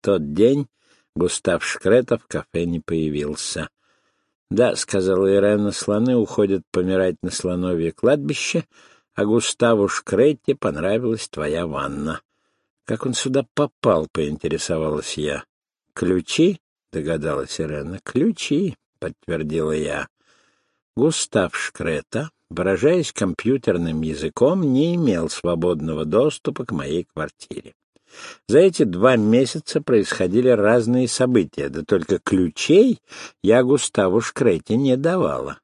тот день Густав Шкретов в кафе не появился. «Да», — сказала Ирена, — «слоны уходят помирать на слоновье кладбище, а Густаву Шкретте понравилась твоя ванна». «Как он сюда попал?» — поинтересовалась я. «Ключи?» — догадалась Ирена. «Ключи», — подтвердила я. Густав Шкрета, выражаясь компьютерным языком, не имел свободного доступа к моей квартире. За эти два месяца происходили разные события, да только ключей я Густаву Шкрете не давала.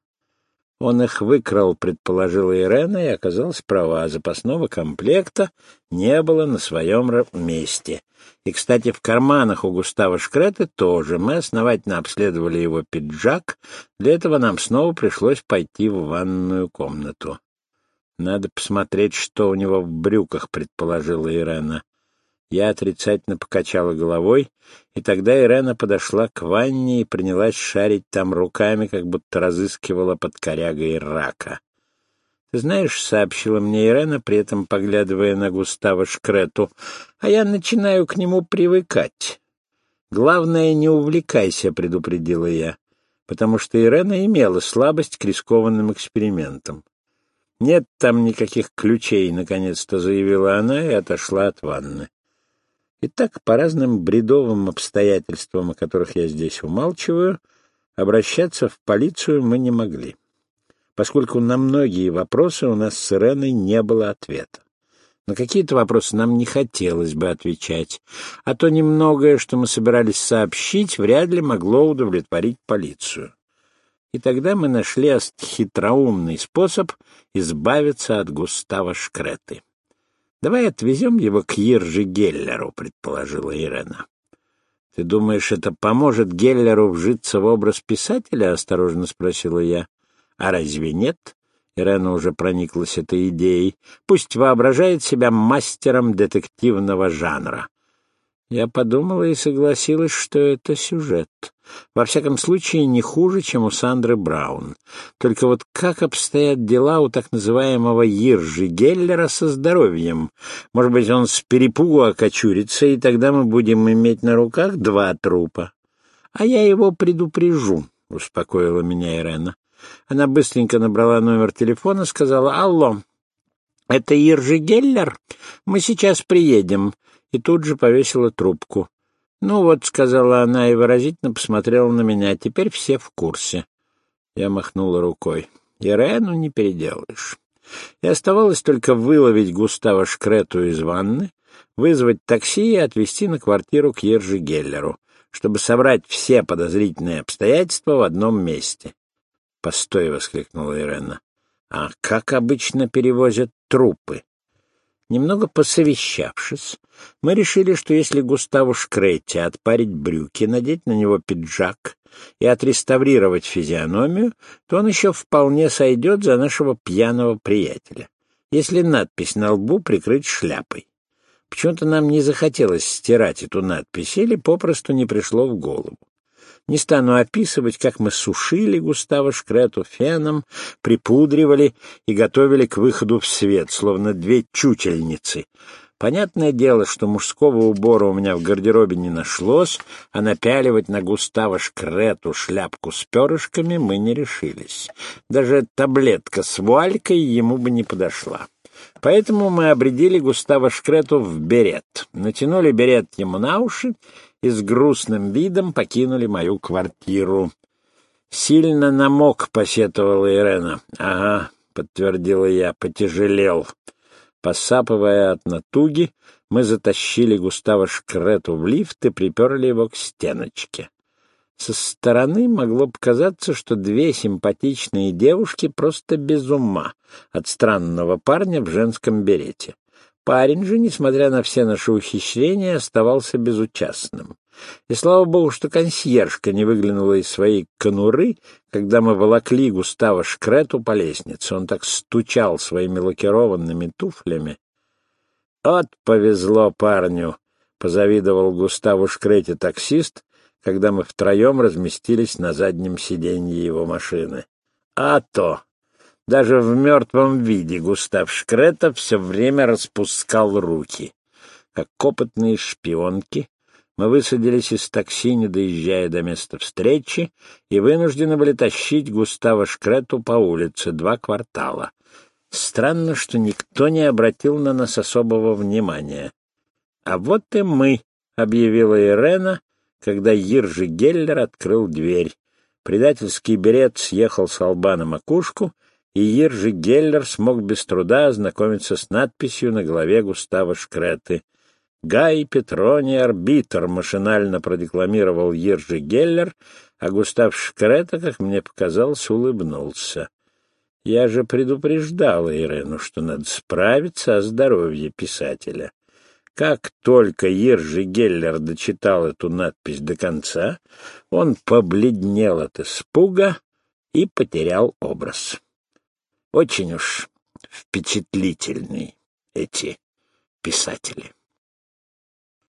Он их выкрал, предположила Ирена, и оказалась права. Запасного комплекта не было на своем месте. И, кстати, в карманах у Густава Шкреты тоже. Мы основательно обследовали его пиджак. Для этого нам снова пришлось пойти в ванную комнату. «Надо посмотреть, что у него в брюках», — предположила Ирена. Я отрицательно покачала головой, и тогда Ирена подошла к ванне и принялась шарить там руками, как будто разыскивала под корягой рака. «Ты знаешь», — сообщила мне Ирена, при этом поглядывая на Густава Шкрету, — «а я начинаю к нему привыкать». «Главное, не увлекайся», — предупредила я, потому что Ирена имела слабость к рискованным экспериментам. «Нет там никаких ключей», — наконец-то заявила она и отошла от ванны. И так, по разным бредовым обстоятельствам, о которых я здесь умалчиваю, обращаться в полицию мы не могли, поскольку на многие вопросы у нас с Иреной не было ответа. На какие-то вопросы нам не хотелось бы отвечать, а то немногое, что мы собирались сообщить, вряд ли могло удовлетворить полицию. И тогда мы нашли хитроумный способ избавиться от Густава Шкреты. Давай отвезем его к Иржи Геллеру, предположила Ирена. Ты думаешь, это поможет Геллеру вжиться в образ писателя? осторожно спросила я. А разве нет? Ирена уже прониклась этой идеей. Пусть воображает себя мастером детективного жанра. Я подумала и согласилась, что это сюжет. Во всяком случае, не хуже, чем у Сандры Браун. Только вот как обстоят дела у так называемого Иржи Геллера со здоровьем? Может быть, он с перепугу окочурится, и тогда мы будем иметь на руках два трупа. А я его предупрежу, — успокоила меня Ирена. Она быстренько набрала номер телефона, сказала «Алло, это Иржи Геллер? Мы сейчас приедем» и тут же повесила трубку. «Ну вот», — сказала она и выразительно посмотрела на меня, — «теперь все в курсе». Я махнула рукой. «Ирену не переделаешь». И оставалось только выловить Густава Шкрету из ванны, вызвать такси и отвезти на квартиру к Ержи Геллеру, чтобы собрать все подозрительные обстоятельства в одном месте. «Постой!» — воскликнула Ирена. «А как обычно перевозят трупы?» Немного посовещавшись, мы решили, что если Густаву Шкретти отпарить брюки, надеть на него пиджак и отреставрировать физиономию, то он еще вполне сойдет за нашего пьяного приятеля, если надпись на лбу прикрыть шляпой. Почему-то нам не захотелось стирать эту надпись или попросту не пришло в голову. Не стану описывать, как мы сушили Густава Шкрету феном, припудривали и готовили к выходу в свет, словно две чучельницы. Понятное дело, что мужского убора у меня в гардеробе не нашлось, а напяливать на Густава Шкрету шляпку с перышками мы не решились. Даже таблетка с вуалькой ему бы не подошла. Поэтому мы обредили Густава Шкрету в берет, натянули берет ему на уши и с грустным видом покинули мою квартиру. «Сильно намок», — посетовала Ирена. «Ага», — подтвердила я, — «потяжелел». Посапывая от натуги, мы затащили Густава Шкрету в лифт и приперли его к стеночке. Со стороны могло показаться, что две симпатичные девушки просто без ума от странного парня в женском берете. Парень же, несмотря на все наши ухищрения, оставался безучастным. И слава богу, что консьержка не выглянула из своей конуры, когда мы волокли Густава Шкрету по лестнице. Он так стучал своими лакированными туфлями. «Вот повезло парню!» — позавидовал Густаву Шкрете таксист, когда мы втроем разместились на заднем сиденье его машины. «А то!» Даже в мертвом виде Густав Шкретов все время распускал руки. Как опытные шпионки, Мы высадились из такси, не доезжая до места встречи, и вынуждены были тащить Густава Шкрету по улице два квартала. Странно, что никто не обратил на нас особого внимания. «А вот и мы», — объявила Ирена, когда Иржи Геллер открыл дверь. Предательский берет съехал с лба на макушку, и Иржи Геллер смог без труда ознакомиться с надписью на голове Густава Шкреты — Гай Петрони арбитр, машинально продекламировал Ержи Геллер, а Густав Шкрета, как мне показалось, улыбнулся. Я же предупреждала Ирену, что надо справиться о здоровье писателя. Как только Ержи Геллер дочитал эту надпись до конца, он побледнел от испуга и потерял образ. Очень уж впечатлительны эти писатели.